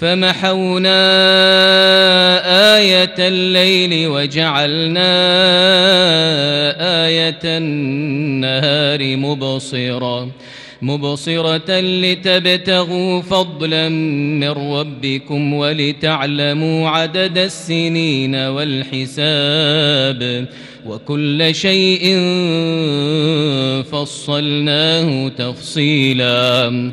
فمحونا آية الليل وجعلنا آية النهار مبصرة مبصرة لتبتغوا فضلا من ربكم ولتعلموا عدد السنين والحساب وكل شيء فصلناه تفصيلا.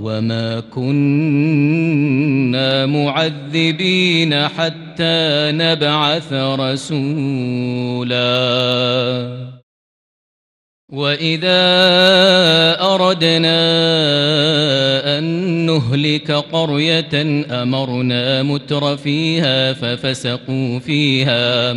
وما كنا معذبين حتى نبعث رسولا وإذا أردنا أن نهلك قرية أمرنا متر فيها ففسقوا فيها